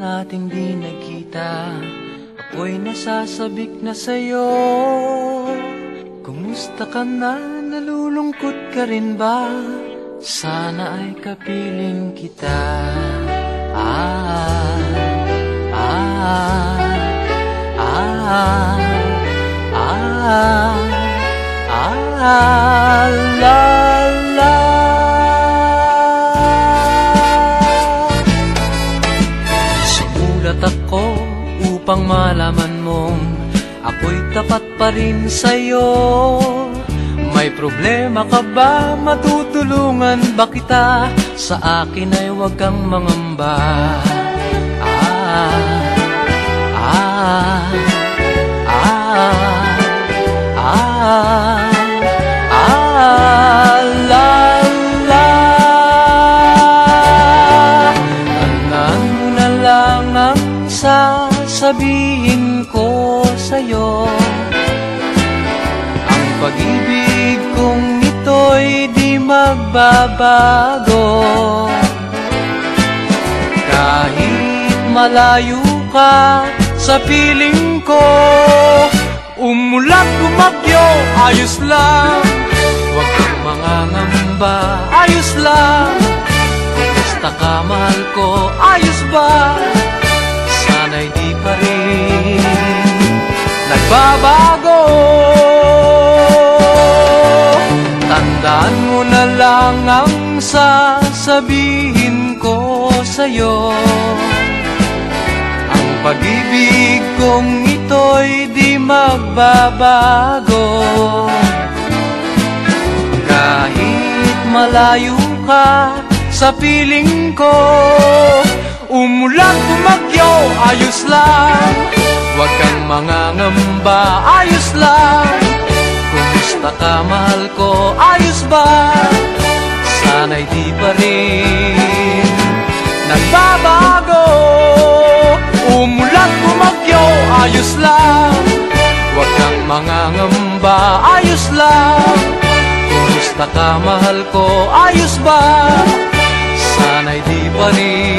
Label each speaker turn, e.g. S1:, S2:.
S1: nating di nagkita Ako'y nasasabik na sa'yo Kumusta ka na? Nalulungkot ka rin ba? Sana ay kapiling kita Ah, ah, ah, ah, ah, la, la. Mong ako'y tapat pa rin sa'yo. May problema ka ba? Matutulungan ba kita? Sa akin ay huwag kang mangamba. Sasabihin ko sa'yo Ang pag-ibig kong ito'y di magbabago. Kahit malayo ka sa piling ko Umulat kumagyo, ayos lang. Huwag kang mangangamba, ayos lang. Kumusta ka, mahal ko, ayos ba? Nagbabago Tandaan mo na lang ang sasabihin ko sa'yo. Ang pag-ibig kong ito'y di magbabago. Kahit malayo ka sa piling ko Umulan bumagyo, ayos lang Huwag kang mangangamba, ayos lang Kumusta ka, mahal ko, ayos ba? Sana'y di pa rin Nagbabago Umulan bumagyo, ayos lang Huwag kang mangangamba, ayos lang Kumusta ka, mahal ko, ayos ba? Sana'y di pa rin